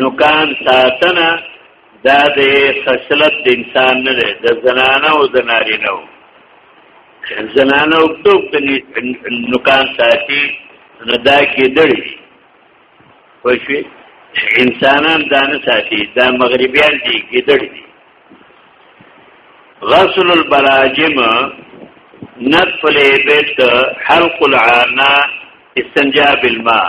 نوکان ساتنه دا د خصلت د انسان نه ده د زنانه او د نارینه او زنانه او ټوک د نوکان ساتي نو دا کې دړي خوشوي انسانان دا نه ساتي دا مغربيان دي کې دړي غسل البراجم نطف الابت حلق العانا استنجا بالماء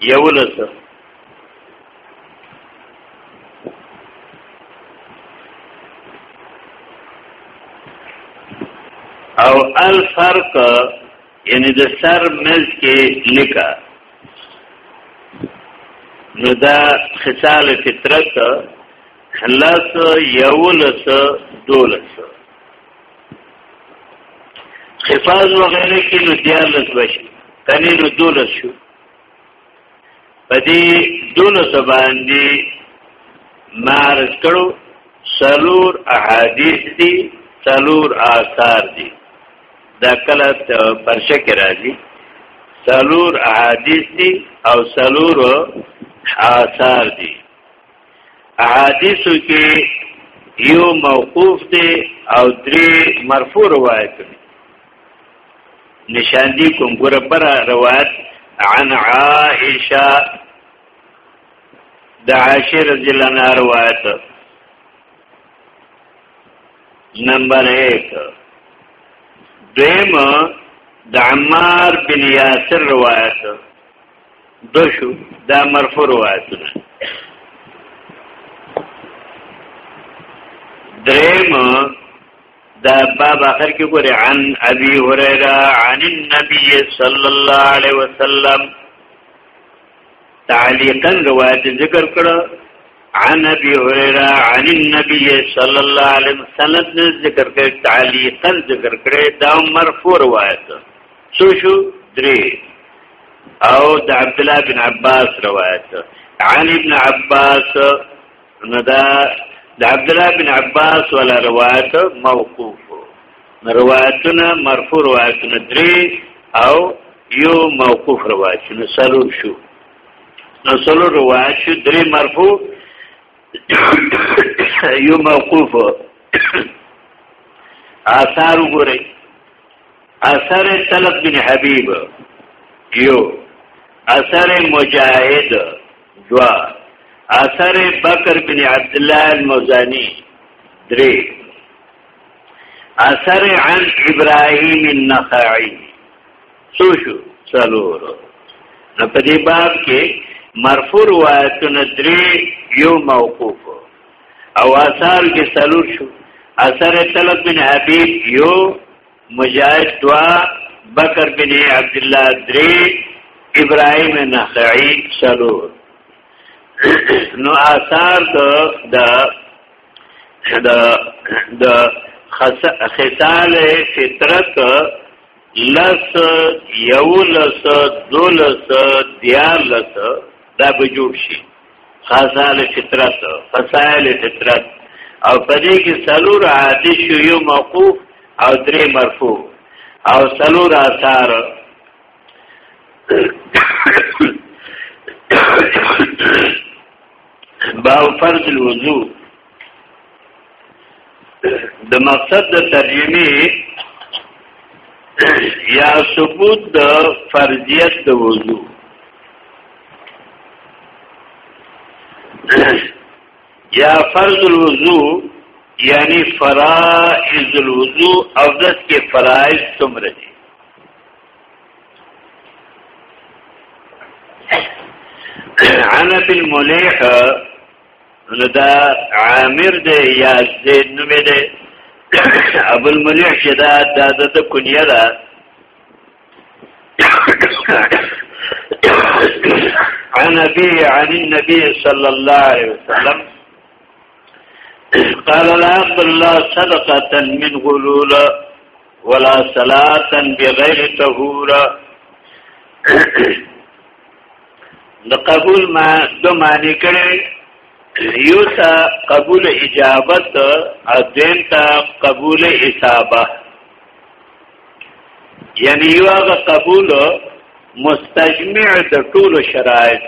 یولس او الفرق یعنی د سر مز کې لیکا نو دا خصال فطرت خلاص یولس دولس خفاظ وغیره کې نو دیالس بشي تنه نو دولس شو پدې دونو سباندې مارز کړو سلور احادیث دي سلور آثار دي دا کله پرشه کې راځي سلور احادیث دي او سلور آثار دي احادیثو کې یو موقوف دی او درې مرفوع روایت دی نشاندی کوم ګره پر روایت عن عائشه د عائشه رضی الله عنها روایت نمبر 1 دیم د عمار بن یاسر روایت دو شو دا مرفوع روایتونه دریم دا باب اخر کې ګوري عن ابي هريره عن النبي صلى الله عليه وسلم تعليقا روایت ذکر کړو عن ابي هريره عن النبي صلى الله عليه وسلم ذکر کړي تعليقا ذکر کړي دا مرفوع روایت شو شو درې او د عبد الله بن عباس روایت عن ابن عباس نو دا د عبد الله بن عباس ولا روایت موقوف روایتونه مرفوع روایتونه درې او یو موقوف روایتونه سلو شو نو سلو روایت شو درې مرفوع یو موقوف آثار وګورئ اثر طلب بن حبیب یو اثر مجاهد دوا اثر بکر بن عبد الله المزانی درې اثر عن ابراهيم النخعي سو شو څلور نو په دې باب کې مرفوع روایتونه درې یو موقوف او آثار کې څلور شو اثر طلب بن حبیب یو مجاهد دوا بکر بن عبد الله درې ابراهيم نخعي څلور نو آثار د د د د خصال فطرت لس یو لس دو لس دیار لس دا به جوړ شي خاصال فطرت فسائل فطرت او پدې کې سلور عادی شو یو موقوف او درې مرفوع او سلور آثار باو فرض الوضوء د مقصد د ترجمه یا ثبوت د فرضیت د وضو یا فرض الوضو یعنی فرائض الوضو او دس کې فرائض څومره دي عن ابي المليح نو دا عامر دی یا زید نوم دی ابو الملیح چې دا د د کنیه ده عن ابي عن النبي صلى الله عليه وسلم قال لا يقبل الله صدقه من غلول ولا صلاه بغير طهور د قبول ما دو معنی کړي یو تا قبول اجابت او دین تا قبول اصابه یعنی یو هغه قبول مستجمع د ټولو شرایط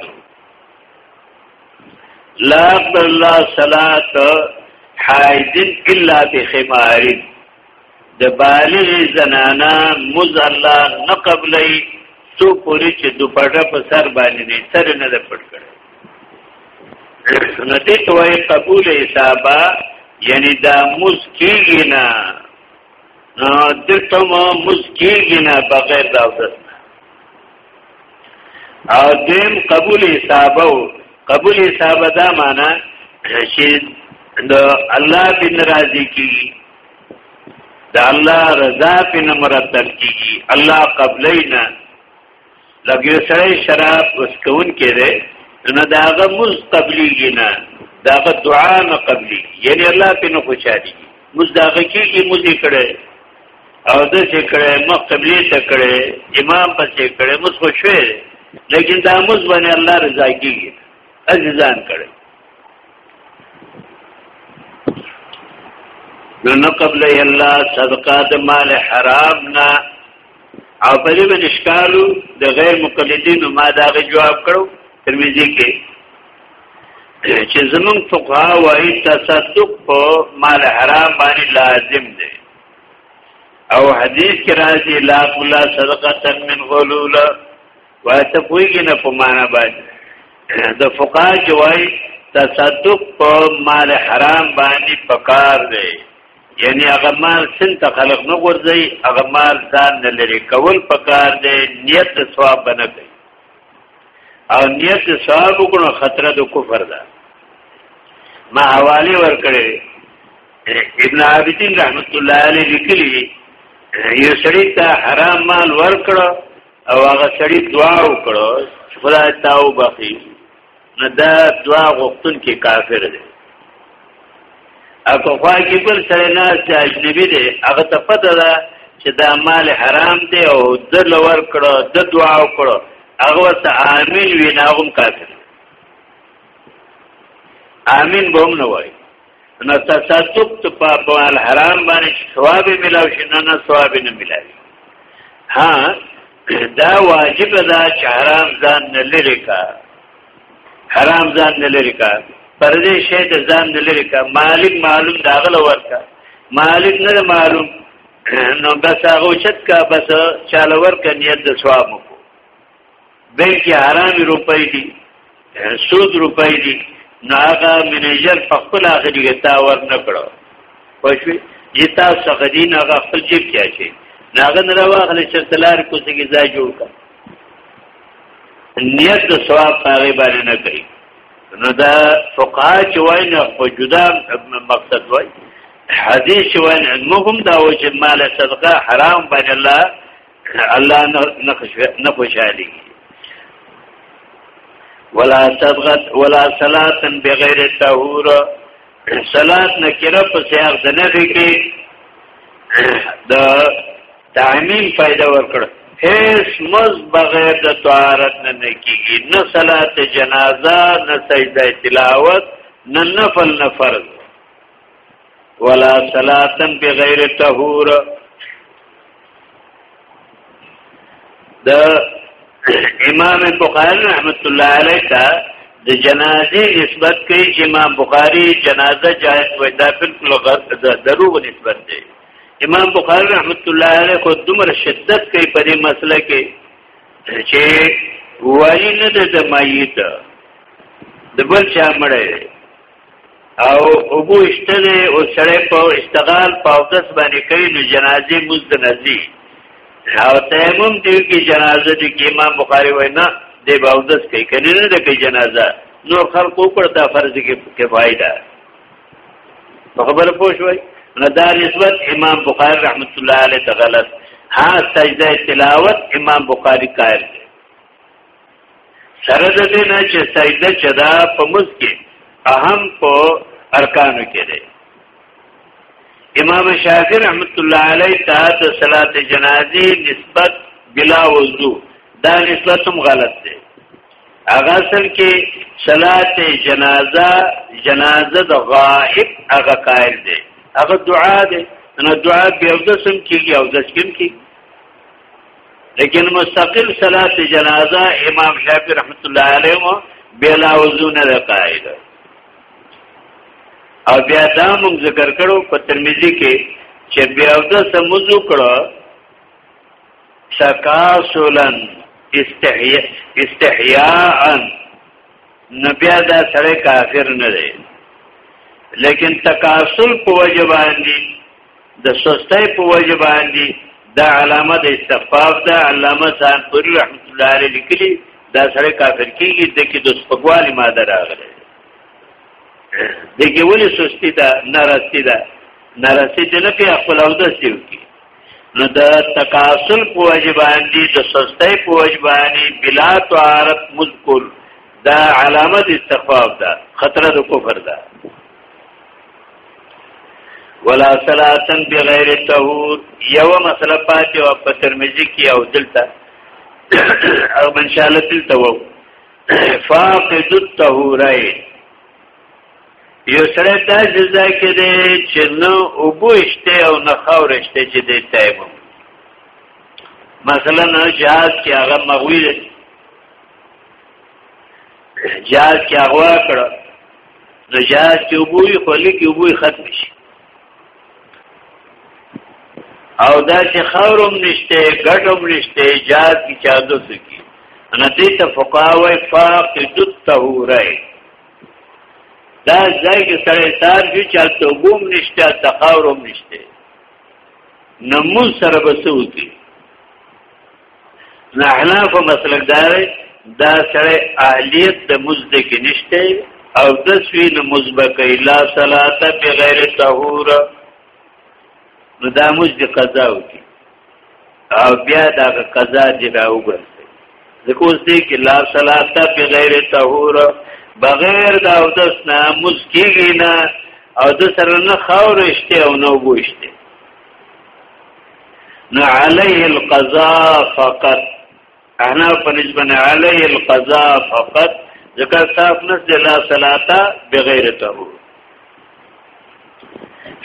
لا اقبل الله صلات حائزن الا بخمارین د بالغ زنانا مز الله نه قبلې سو پوری چې دوپټه په سر باندې نه سر نه د پټ کړ نه دې توای قبول حسابا یعنی دا مز کیږي نه نو دلته مو مز کیږي نه بغیر دا وځه او دیم قبول حسابو قبول حساب دا معنا چې د الله بن راضي کیږي د الله رضا په مرتب کیږي الله قبلینا لکه سره شراب وسکون کړي نو داغه مز قبلیږي نه داغه دعا نه قبلی یعنی الله په نو خوشالي مز داغه کیږي مز کړي او د چې کړي مخ قبلی ته کړي امام پسې کړي مز خوشوي لیکن دا مز باندې الله رضا کیږي عزیزان کړي نو نه قبل الله صدقه د مال حرام نه او په دې باندې ښکارو د غیر مقلدینو ما دا غي جواب کړو ترمذی کې چې زمون فقها وايي تصدق په مال حرام باندې لازم دی او حدیث کې راځي لا قبل صدقه من غلوله واسه پویږي نه په معنا باندې د فقها چې وایي تصدق په مال حرام باندې پکار دی یعنی هغه مال سن ته خلق نه ورځي هغه مال ځان نه لري کول پکار دی نیت د ثواب نه کوي او نیت د ثواب وکړو خطر د کفر ده ما حواله ور کړې ابن عابدین رحمت الله علیه لیکلی یو سړی ته حرام مال ور کړو او هغه سړي دعا وکړو چې خدای ته وبخي نه دا دعا غوښتل کې کافر دی اګه خو کې بل سره نه چې اجنبي دی هغه ته پته ده چې دا مال حرام دی او د لور کړو د دعا وکړو هغه ته عامل وی نه هم کافر عامل به هم نه وای نه تصدق ته په مال حرام باندې ثواب ملاو شي نه نه ثواب نه ملاوي ها دا واجب ده چې حرام ځان نه لری کا حرام ځان نه لری کا پردې شی ته ځان نه لری کا مالک معلوم داغله ورکا مالک نه معلوم نو بس هغه چت کا بس چاله ورکا نیت د ثواب کو بل کې حرام روپۍ دي سود روپۍ دي نو هغه منیجر په خپل اخري کې تا ور نه کړو پښوی چې تاسو څنګه دین هغه خپل جیب کې اچي ناغه نه راوغله چې تلار کوڅه کې ځای جوړ کړ نیت د ثواب هغه باندې نه کوي نو دا فقها چې وای نه په جدا مقصد وای حدیث وای نه موږ هم دا و چې مال صدقه حرام باندې الله الله نه نه خوشالي ولا صبغت ولا صلات بغیر طهور صلات نکره په سیاق د نفي کې د تعمیم پیدا ورکړ هیڅ مز بغیر د طهارت نه کیږي نه صلات جنازه نه سجده تلاوت نه نفل نه فرض ولا صلاتن بغیر طهور د امام بخاری رحمت الله علیه ته د جنازې نسبت کوي امام بخاری جنازه جائز وي دا بالکل دروغ نسبت دی امام بخاری رحمت الله علیه خو دومره شدت کوي په دې مسله کې چې وایي نه د میت د بل چا مړی او ابو اشتله او سره په استغال په اوتس باندې کوي نو جنازي مزد نزي او تیمم دی کې جنازه دی کې امام بخاری وای نه دی به اوتس کوي کني نه ده کې جنازه نور خلکو پر دا فرض کې کفایه ده په خبره پوه شوي نو دا نسبت امام بخاری رحمت الله علیه ته غلط ها سجده تلاوت امام بخاری قائل دی سره د دې نه چې سجده چې دا په مز کې اهم په ارکانو کې دی امام شافعی رحمت الله علیه ته د صلات جنازې نسبت بلا وضو دا نسبت هم غلط دی هغه اصل کې صلات جنازه جنازه د غائب هغه قائل دی هغه دعا دی نو دعا به د سم کېږي او د سکم کېږي لیکن مستقل صلات جنازه امام شافعی رحمت الله علیه بلا وضو نه قائل او بیا دا موږ ذکر کړو په ترمذی کې چې بیا د سمزو کړو تکاسلن استحیاء استحیاء نبیا دا سره کافر نه دی لیکن تکاسل په وجبان دي د سستۍ په وجه باندې دا علامه د استخفاف ده علامه ځان پوری رحمت الله علیه لیکلی دا سره کافر کیږي د کې د سپګوالي ماده راغله د کې ولې سستی ده نارستی ده نارستی ده نه کې خپل او د سیو کې نو د تکاسل په وجه باندې د سستۍ په وجه باندې بلا تعارف مذکر دا علامه د استخفاف ده خطر د کفر ده ولا صلاتن بغیر طهور یو مسله پاتې او په ترمذی کې او دلته او ان شاء الله دلته وو فاقد الطهورین یو سره دا جزا کې دی چې نو وبوشته او نه خورشته چې دی تایمم مثلا جهاز کې هغه مغوی جهاز کې هغه کړو نو جهاز کې وبوي خولي کې وبوي ختم شي او دا چې خورم نشته ګټم نشته جهاز کې چا دو سکی ان دې ته فقاوي فاقد الطهوري دا ځای کې سره تار جو چا ته وبوم نشته تخورم نشته نمو سره بسوتی نه حناف مسلک دا دی دا سره اهلیت د مزد کې نشته او د سوی د مزبک الا صلات بغیر طهور نو دا مزد قضا وکي او بیا دا قضا دی دا وګرځي ځکه اوس دې کې لا صلات بغیر طهور بغیر دا او د سنا مزکیږي نه او د سره نه خاور شته او نو بوشته نو علیه القضاء فقط انا پنځبن علیه القضاء فقط ذکر صاحب نس لا صلاتا بغیر ته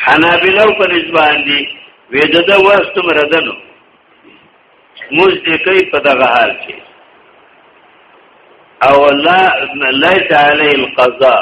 حنابلو پنځبان دي وېدده وخت مردنو موږ دې کوي په دغه حال کې او لا ليس عليه القضاء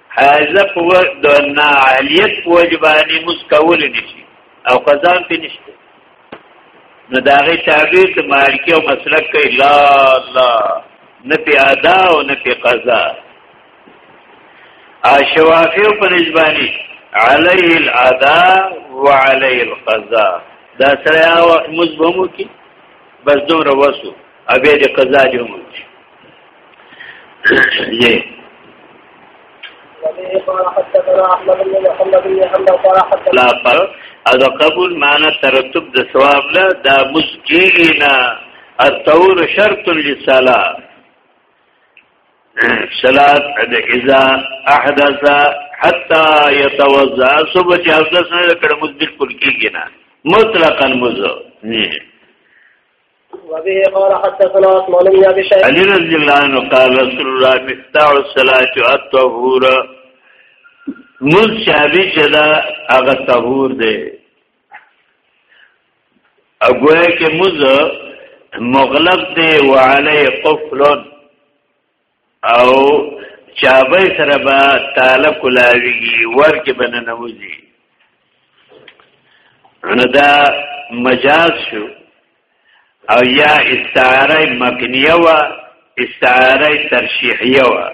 حاضر په وخت د نه عالیت په وجبانی مسکول نشي او قضا په نشته نو دا غي تعبیر ته مالکی او مسلک کوي لا لا نه په ادا او نه په قضا اشوافی په نسبانی علی الادا وعلی القضا دا سره مزبمو کی بس دومره وسو ابي د قضا جوړ یې لا پر او د قبول معنی ترتب د ثواب له دا مسجینا الطور شرط للصلاه صلات د اذا احدث حتا يتوضا صبح چې حدث نه کړه مز بالکل کیږي نه مطلقاً مزه نه وبه قال حدثنا عثمان بن ابي شيبه علي رضي الله عنه قال رسول الله مفتاح الصلاه الطهور مز شابي شدا هغه طهور دی اګویا کې مز مغلق دی وعليه قفل او چابه سره به تاله کلاویږي ورکې به نه نوځي نو دا مجاز شو او یا استعاره مکنیه و استعاره ترشیحیه و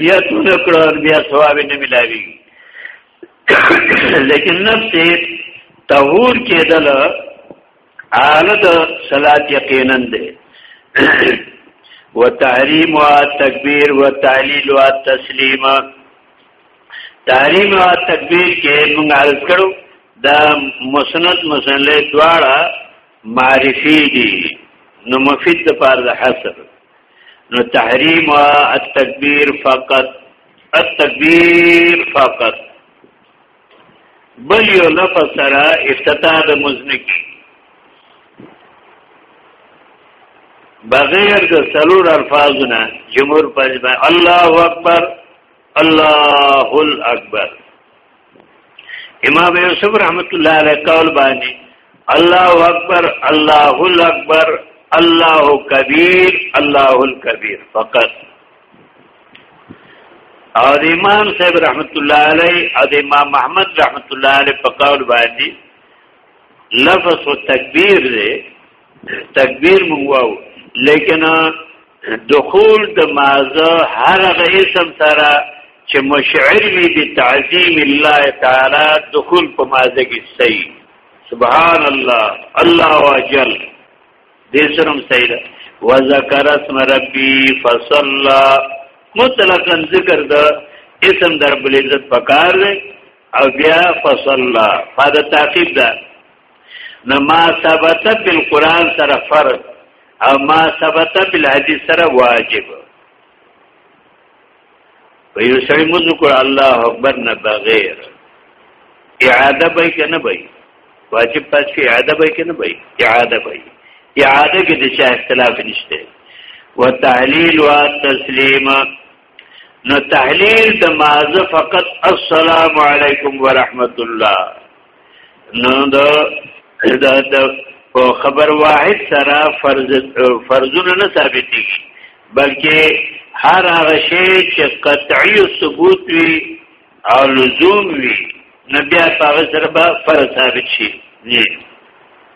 نیتونه کړو بیا ثواب نه ملاوي لیکن نفس تهور کېدل حالت صلات یقینا ده وتحریم و تکبیر و تعلیل و تسلیم تحریم و تکبیر کې موږ عرض کړو دا مسند مسند دواړه معرفی دی نو مفید د پار د حصر نو تحریم و التکبیر فقط التکبیر فقط بل یو لفظ سره افتتاح د مزنک بغیر د سلور الفاظنا جمهور پنځه الله اکبر الله الاکبر امام یوسف رحمت الله علیه قول باندې الله اکبر الله الاکبر الله کبیر الله الکبیر فقط او د امام صاحب رحمت الله علیه او د امام محمد رحمت الله علیه په قول باندې لفظ او تکبیر دی تکبیر مونږ واو لیکن دخول د مازه هر هغه اسم سره چې مشعر وي د تعظیم الله تعالی دخول په مازه کې صحیح سبحان الله الله واجل دې سرم صحیح ده وذكر اسم ربي فصلى مطلقاً ذکر د اسم در بل عزت پکار او بیا فصلى فاده تعقیب ده نو ما ثبت بالقران سره فرض او ما ثبت بالحديث سره واجب په یو سړی موږ کو الله اکبر نه بغیر اعاده به کنه به واجب پات کې اعاده به کنه به اعاده به اعاده کې د چا اختلاف نشته وتعلیل و تسلیم نو تحلیل د مازه فقط السلام علیکم ورحمت الله نو دا دا د خبر واحد سره فرض فرضونه نه ثابتېږي بلکې هر هغه شی چې قطعي ثبوت وي او لزوم وي نو بیا په هغه سره به فرض ثابت شي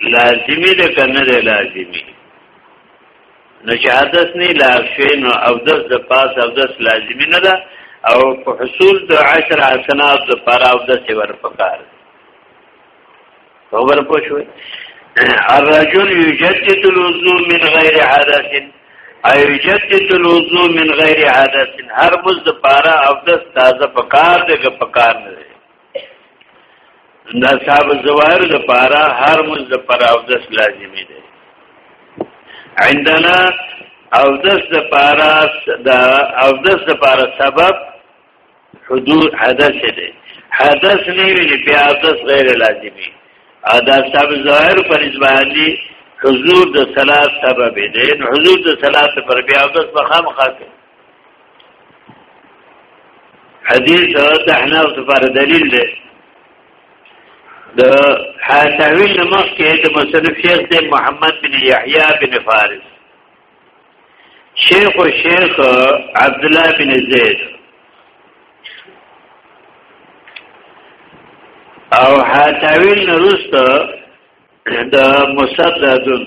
لازمی ده که نه ده لازمی نو چې حدث نه لاغ شوی نو او دس د پاس او دس لازمی نه ده او په حصول د عشر حسنات د پاره او د څور پکار خبر پوه شوې الرجل يجدد الوضوء من غير حدث او يجدد الوضوء من غير حدث هر مز د پاره او د تازه پکار دغه پکار نه دا صاحب زوائر د پارا هر مز د پر او دس لازمی دی عندنا او دس د پارا د او دس د پارا سبب حدود حدث دی حدث نه وی بیا او دس غیر لازمی او دا صاحب زوائر پر ازبانی حضور د صلات سبب دی حضور د صلات پر بیا او دس بخام خاکه حدیث د احناف لپاره دلیل دی د تحویل نمخ کې د مصنف شیخ دی محمد بن یحیی بن فارس شیخ و شیخ عبد الله بن زید او حاتویل نرست د مصددون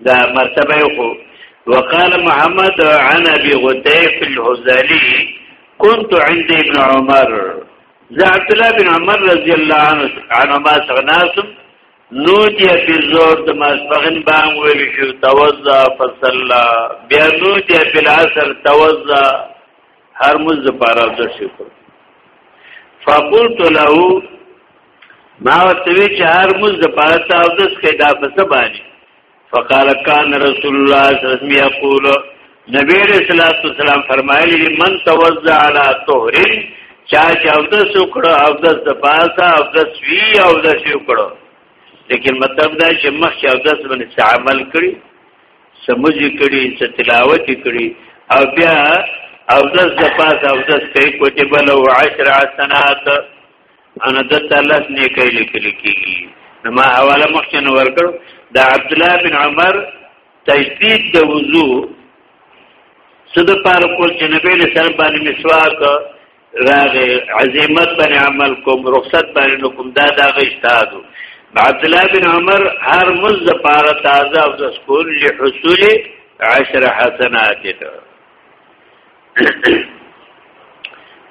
دا مرتبه خو وقال محمد عن ابي غتيف الهزالي كنت عند ابن عمر ذا عبد الله بن عمر رضي الله عنه عنهما سغناسم نوتي في الزور د مسبغن بام ویل شو توزا فصلى بیا نوتي في العصر توزا هر مز د پاره د شکر فقلت له ما وتوی چې هر مز د پاره تا د څخه دا په سبانی فقال كان رسول الله صلى الله عليه وسلم يقول نبی رسول الله صلی الله علیه وسلم فرمایلی من توزع على طهر چا چې او د سوکړه او د سپاسا او د سوی او د شوکړه لیکن مطلب دا چې مخ چې او د سبن استعمال کړي سمج کړي چې تلاوت کړي او بیا او دس د پاس او دس کوي کوتي بل او عشر حسنات انا د تعالی نه کوي لیکل کیږي نو ما حواله مخکې ورکړ د عبد الله بن عمر تجدید د وضو صد پار کول چې نبی له سر باندې مسواک راغه عزمت باندې عمل کوم رخصت باندې کوم دا دا غشتادو عبد الله بن عمر هر مز پاره تازه او د سکول لحصول عشر حسنات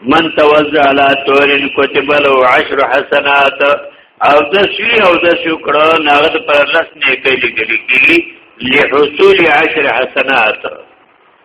من توزع على طور كتب له عشر حسنات او د شی او د شکړه نغد پر لس نه کې لګلې کیږي لحصول عشر حسنات